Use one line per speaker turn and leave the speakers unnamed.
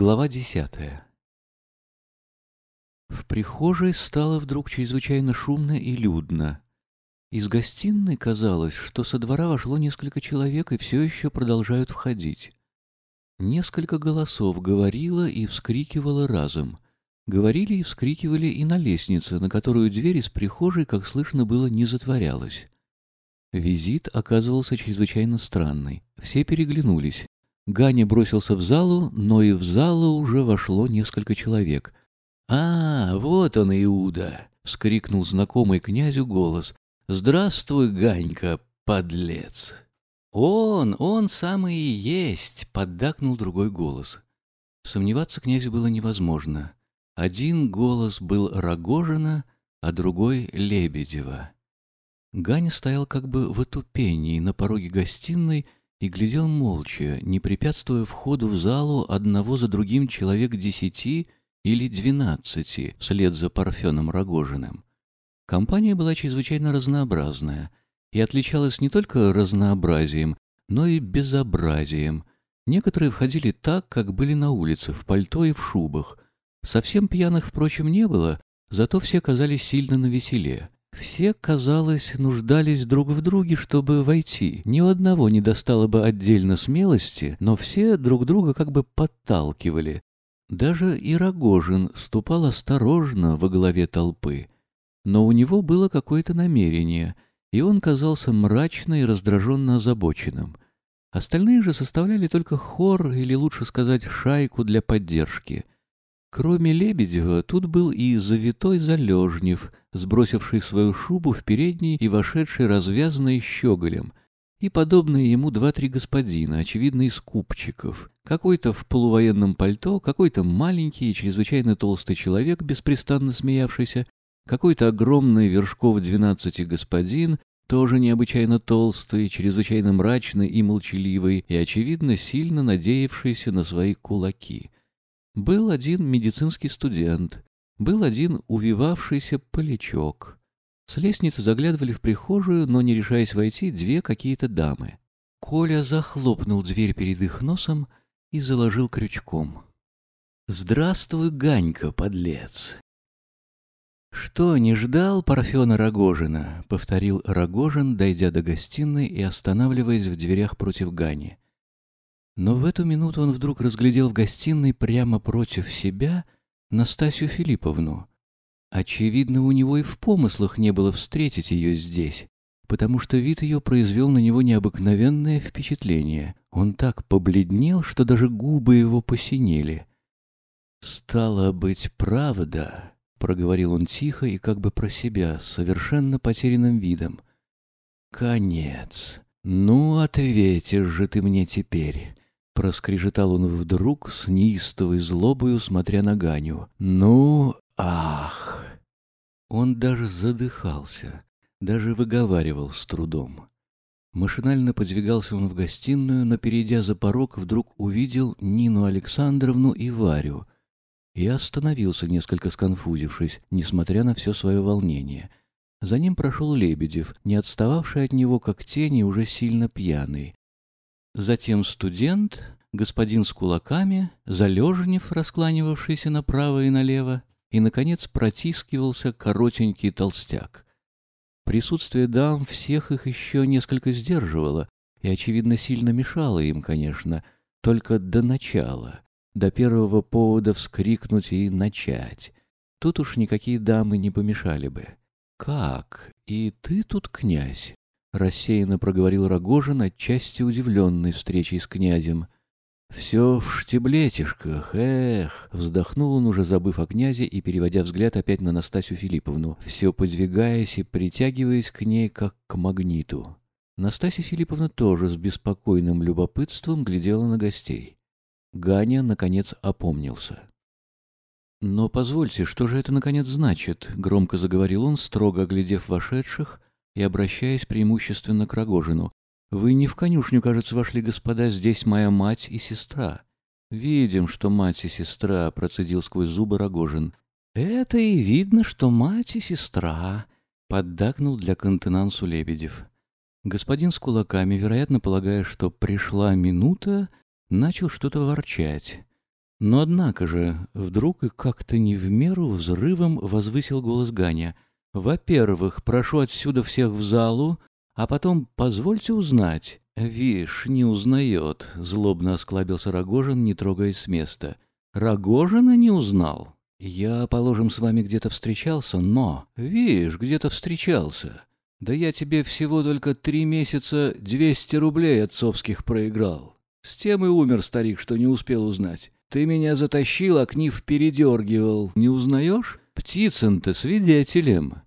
Глава десятая В прихожей стало вдруг чрезвычайно шумно и людно. Из гостиной казалось, что со двора вошло несколько человек и все еще продолжают входить. Несколько голосов говорило и вскрикивало разом. Говорили и вскрикивали и на лестнице, на которую дверь из прихожей, как слышно было, не затворялась. Визит оказывался чрезвычайно странный. Все переглянулись. Ганя бросился в залу, но и в залу уже вошло несколько человек. «А, вот он, Иуда!» — вскрикнул знакомый князю голос. «Здравствуй, Ганька, подлец!» «Он, он самый и есть!» — поддакнул другой голос. Сомневаться князю было невозможно. Один голос был Рогожина, а другой — Лебедева. Ганя стоял как бы в отупении на пороге гостиной — и глядел молча, не препятствуя входу в залу одного за другим человек десяти или двенадцати вслед за Парфеном Рогожиным. Компания была чрезвычайно разнообразная и отличалась не только разнообразием, но и безобразием. Некоторые входили так, как были на улице, в пальто и в шубах. Совсем пьяных, впрочем, не было, зато все казались сильно навеселе. Все, казалось, нуждались друг в друге, чтобы войти. Ни у одного не достало бы отдельно смелости, но все друг друга как бы подталкивали. Даже и Рогожин ступал осторожно во главе толпы. Но у него было какое-то намерение, и он казался мрачно и раздраженно озабоченным. Остальные же составляли только хор, или лучше сказать, шайку для поддержки. Кроме Лебедева, тут был и завитой Залежнев, сбросивший свою шубу в передней и вошедший развязанный щеголем, и подобные ему два-три господина, очевидно, из купчиков. Какой-то в полувоенном пальто, какой-то маленький и чрезвычайно толстый человек, беспрестанно смеявшийся, какой-то огромный вершков двенадцати господин, тоже необычайно толстый, чрезвычайно мрачный и молчаливый, и, очевидно, сильно надеявшийся на свои кулаки — был один медицинский студент, был один увивавшийся полячок. С лестницы заглядывали в прихожую, но, не решаясь войти, две какие-то дамы. Коля захлопнул дверь перед их носом и заложил крючком. «Здравствуй, Ганька, подлец!» «Что, не ждал Парфена Рогожина?» — повторил Рогожин, дойдя до гостиной и останавливаясь в дверях против Гани. Но в эту минуту он вдруг разглядел в гостиной прямо против себя Настасью Филипповну. Очевидно, у него и в помыслах не было встретить ее здесь, потому что вид ее произвел на него необыкновенное впечатление. Он так побледнел, что даже губы его посинели. «Стало быть, правда», — проговорил он тихо и как бы про себя, совершенно потерянным видом. «Конец. Ну, ответишь же ты мне теперь. Проскрежетал он вдруг с неистовой злобою, смотря на Ганю. «Ну, ах!» Он даже задыхался, даже выговаривал с трудом. Машинально подвигался он в гостиную, но, перейдя за порог, вдруг увидел Нину Александровну и Варю и остановился, несколько сконфузившись, несмотря на все свое волнение. За ним прошел Лебедев, не отстававший от него, как тени, уже сильно пьяный. Затем студент, господин с кулаками, Залежнев, раскланивавшийся направо и налево, и, наконец, протискивался коротенький толстяк. Присутствие дам всех их еще несколько сдерживало и, очевидно, сильно мешало им, конечно, только до начала, до первого повода вскрикнуть и начать. Тут уж никакие дамы не помешали бы. «Как? И ты тут князь?» — рассеянно проговорил Рогожин, отчасти удивленный встречей с князем. «Все в штиблетишках, эх!» — вздохнул он, уже забыв о князе и переводя взгляд опять на Настасью Филипповну, все подвигаясь и притягиваясь к ней, как к магниту. Настасья Филипповна тоже с беспокойным любопытством глядела на гостей. Ганя, наконец, опомнился. «Но позвольте, что же это, наконец, значит?» — громко заговорил он, строго оглядев вошедших и обращаясь преимущественно к Рогожину. «Вы не в конюшню, кажется, вошли, господа, здесь моя мать и сестра». «Видим, что мать и сестра», — процедил сквозь зубы Рогожин. «Это и видно, что мать и сестра», — поддакнул для контенансу Лебедев. Господин с кулаками, вероятно, полагая, что пришла минута, начал что-то ворчать. Но однако же, вдруг и как-то не в меру взрывом возвысил голос Ганя. «Во-первых, прошу отсюда всех в залу, а потом позвольте узнать». «Вишь, не узнает», — злобно осклабился Рогожин, не трогаясь с места. «Рогожина не узнал? Я, положим, с вами где-то встречался, но...» «Вишь, где-то встречался. Да я тебе всего только три месяца двести рублей отцовских проиграл. С тем и умер старик, что не успел узнать. Ты меня затащил, а Книв передергивал. Не узнаешь? Птицын-то свидетелем.